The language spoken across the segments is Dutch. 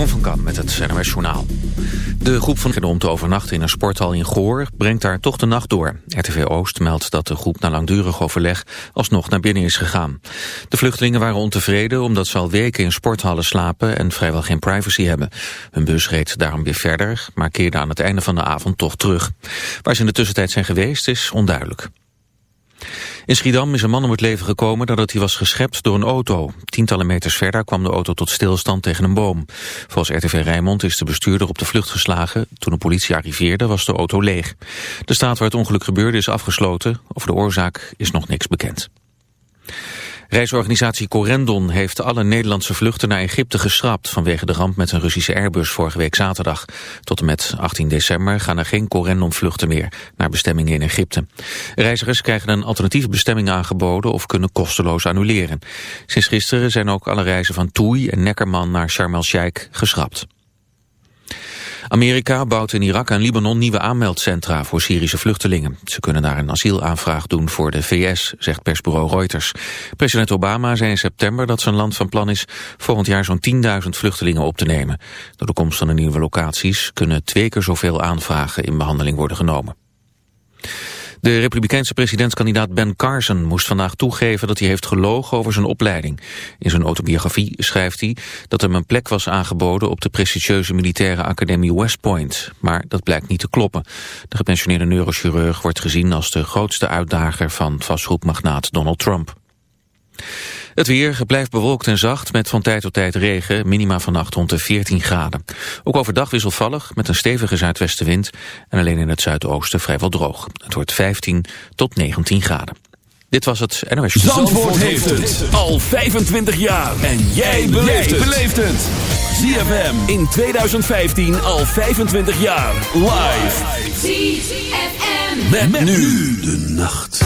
Jeroen van met het Journaal. De groep van om te overnachten in een sporthal in Goor brengt daar toch de nacht door. RTV Oost meldt dat de groep na langdurig overleg alsnog naar binnen is gegaan. De vluchtelingen waren ontevreden omdat ze al weken in sporthallen slapen en vrijwel geen privacy hebben. Hun bus reed daarom weer verder, maar keerde aan het einde van de avond toch terug. Waar ze in de tussentijd zijn geweest is onduidelijk. In Schiedam is een man om het leven gekomen nadat hij was geschept door een auto. Tientallen meters verder kwam de auto tot stilstand tegen een boom. Volgens RTV Rijnmond is de bestuurder op de vlucht geslagen. Toen de politie arriveerde was de auto leeg. De staat waar het ongeluk gebeurde is afgesloten. Over de oorzaak is nog niks bekend. Reisorganisatie Corendon heeft alle Nederlandse vluchten naar Egypte geschrapt vanwege de ramp met een Russische Airbus vorige week zaterdag. Tot en met 18 december gaan er geen Corendon vluchten meer naar bestemmingen in Egypte. Reizigers krijgen een alternatieve bestemming aangeboden of kunnen kosteloos annuleren. Sinds gisteren zijn ook alle reizen van Toei en Neckerman naar Sharm el-Sheikh geschrapt. Amerika bouwt in Irak en Libanon nieuwe aanmeldcentra voor Syrische vluchtelingen. Ze kunnen daar een asielaanvraag doen voor de VS, zegt persbureau Reuters. President Obama zei in september dat zijn land van plan is volgend jaar zo'n 10.000 vluchtelingen op te nemen. Door de komst van de nieuwe locaties kunnen twee keer zoveel aanvragen in behandeling worden genomen. De republikeinse presidentskandidaat Ben Carson moest vandaag toegeven dat hij heeft gelogen over zijn opleiding. In zijn autobiografie schrijft hij dat hem een plek was aangeboden op de prestigieuze militaire academie West Point. Maar dat blijkt niet te kloppen. De gepensioneerde neurochirurg wordt gezien als de grootste uitdager van vastgoedmagnaat Donald Trump. Het weer blijft bewolkt en zacht met van tijd tot tijd regen, minima vannacht rond de 14 graden. Ook overdag wisselvallig met een stevige zuidwestenwind en alleen in het zuidoosten vrijwel droog. Het wordt 15 tot 19 graden. Dit was het NOS. Zandvoort, heeft het al 25 jaar. En jij beleeft het. ZFM in 2015 al 25 jaar. Live. ZFM. met nu de nacht.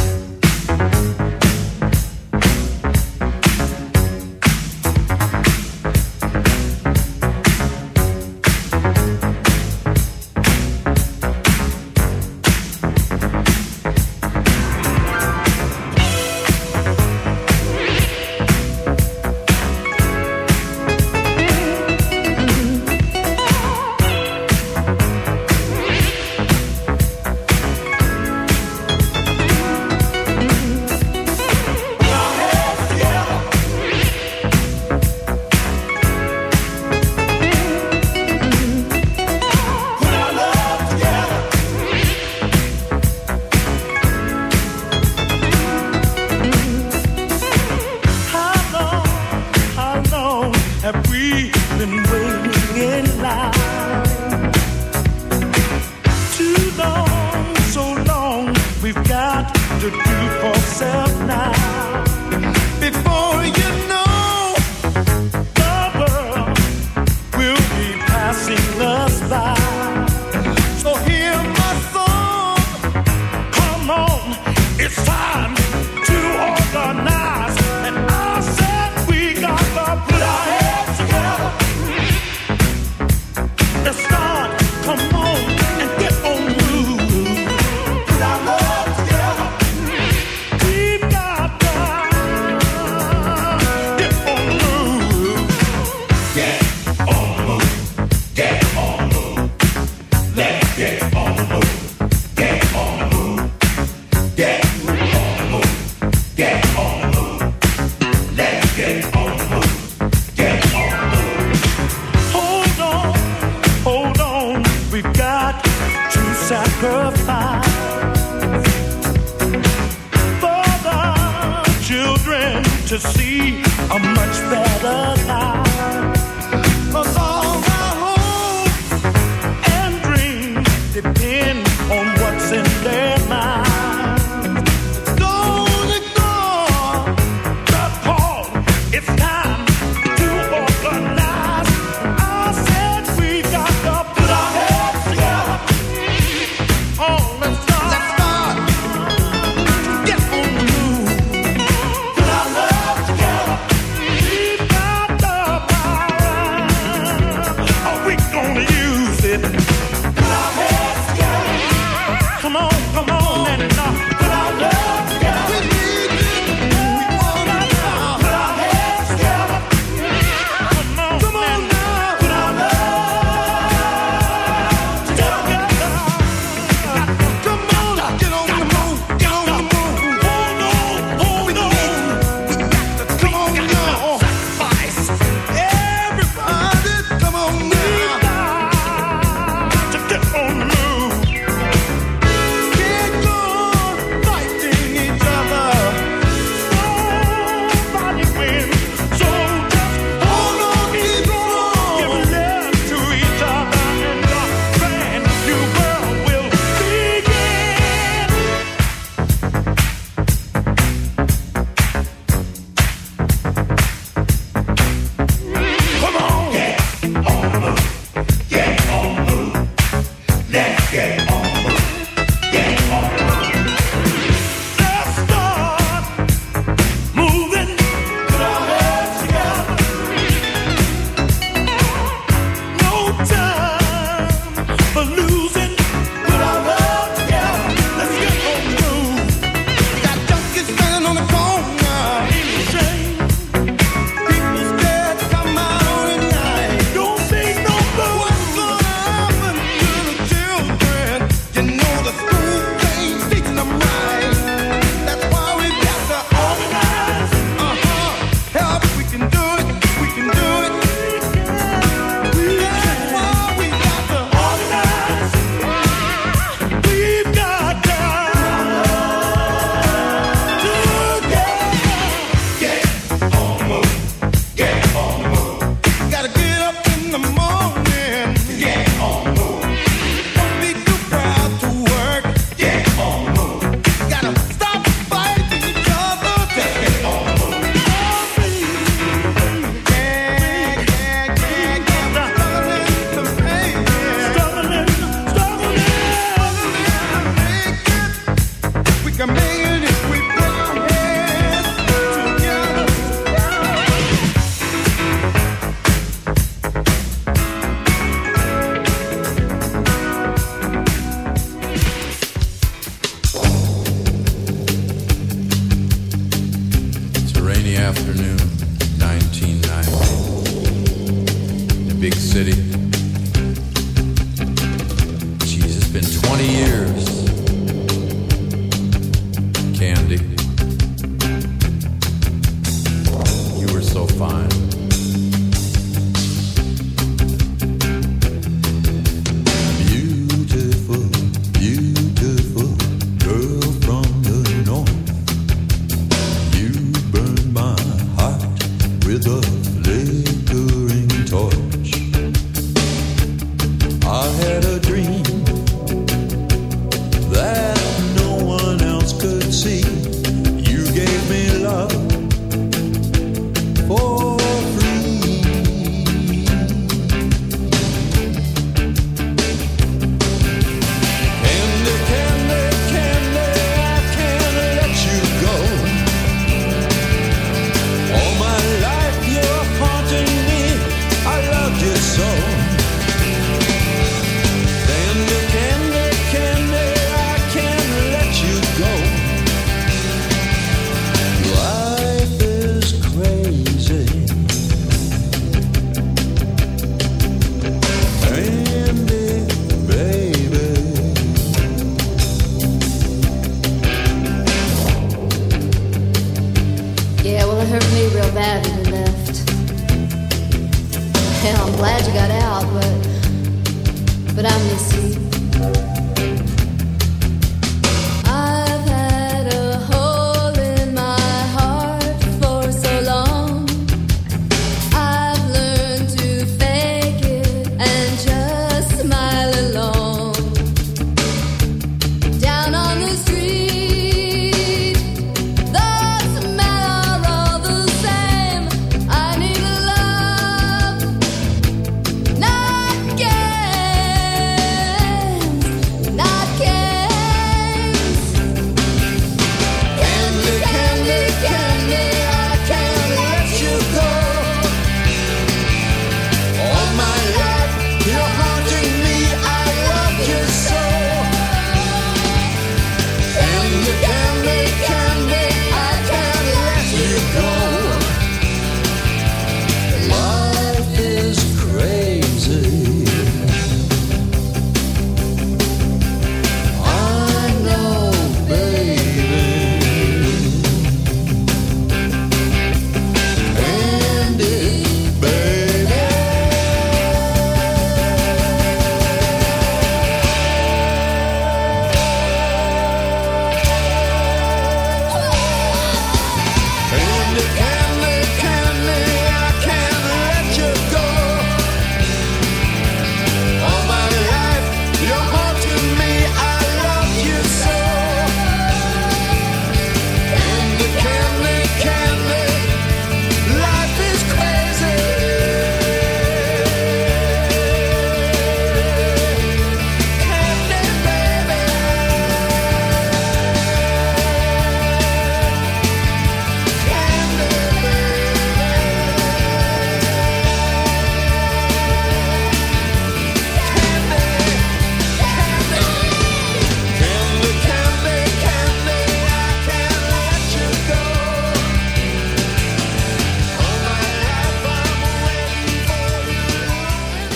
Yeah. big city.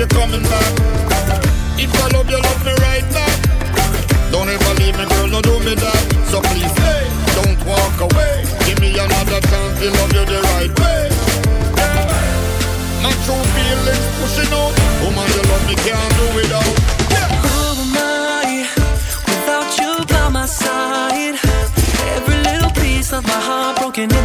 you coming back. If I love you, love me right now. Don't ever leave me, girl, no do me that. So please, hey, don't walk away. Give me another chance to love you the right way. Yeah. My true feelings pushing out. Woman, you love me, can't do without. Who am I without you by my side? Every little piece of my heart broken in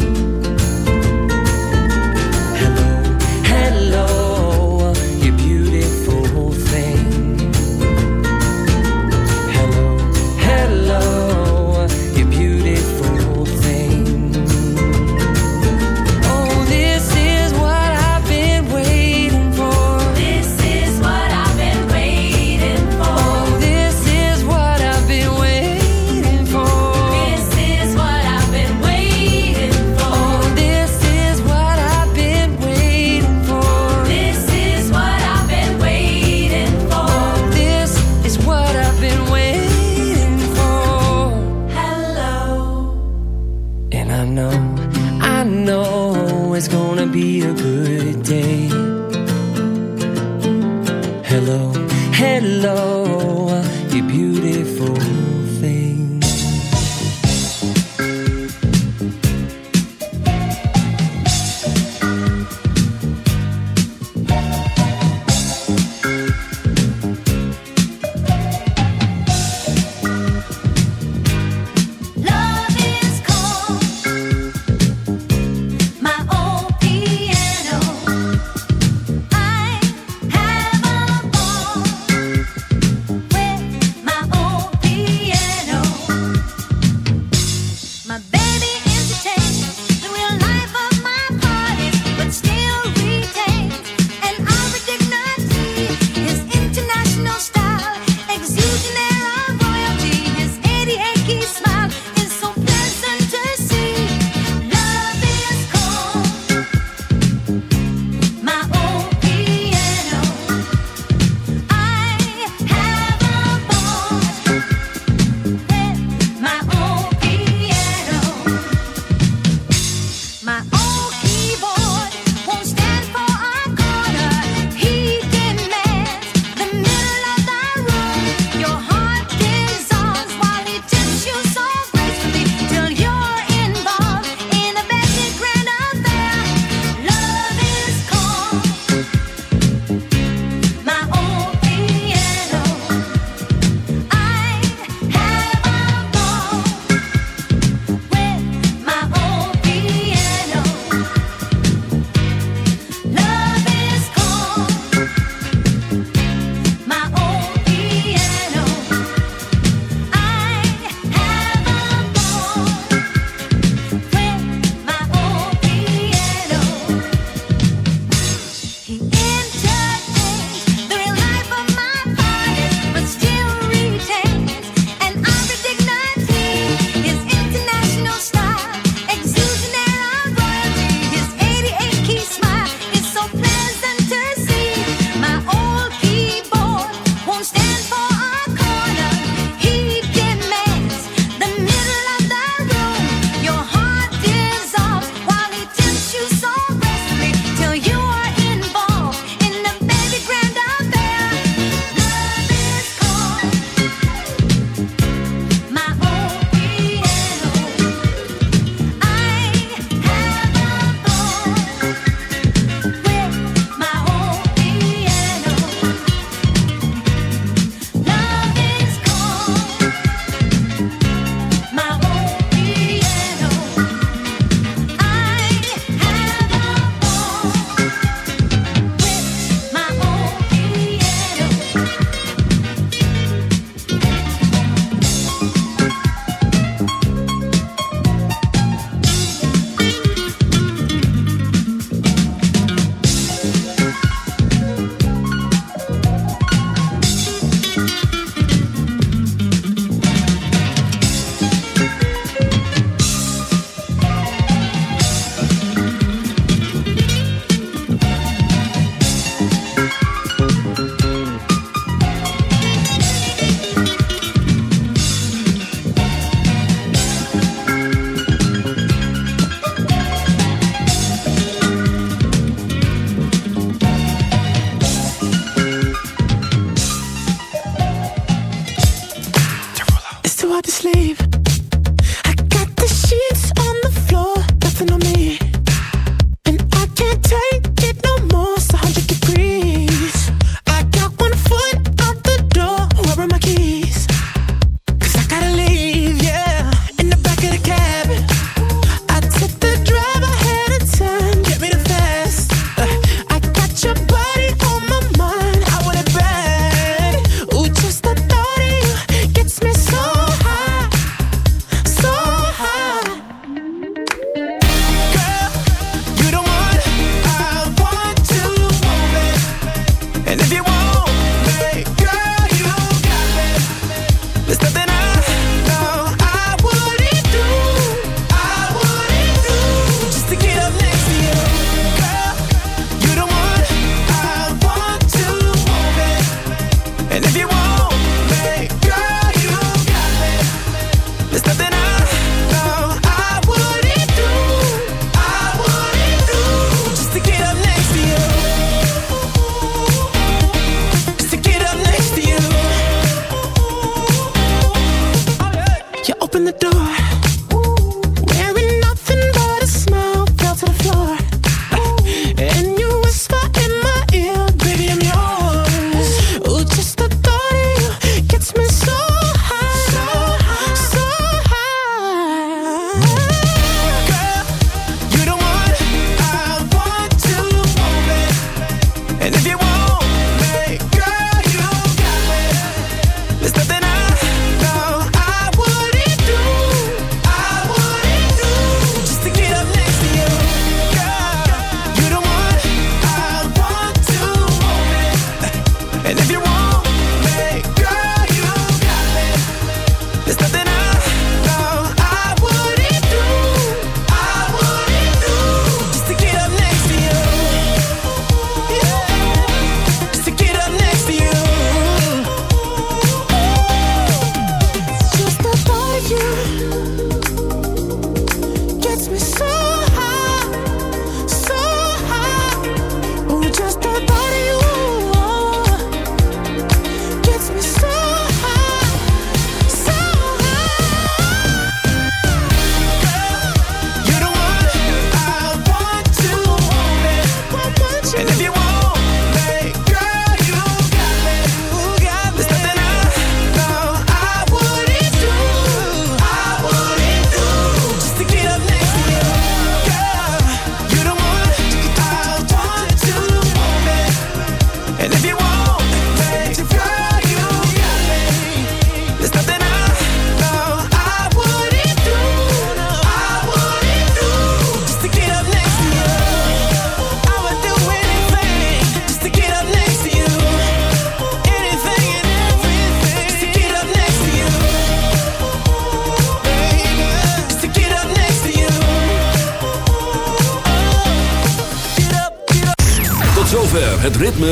Gonna be a good day. Hello, hello,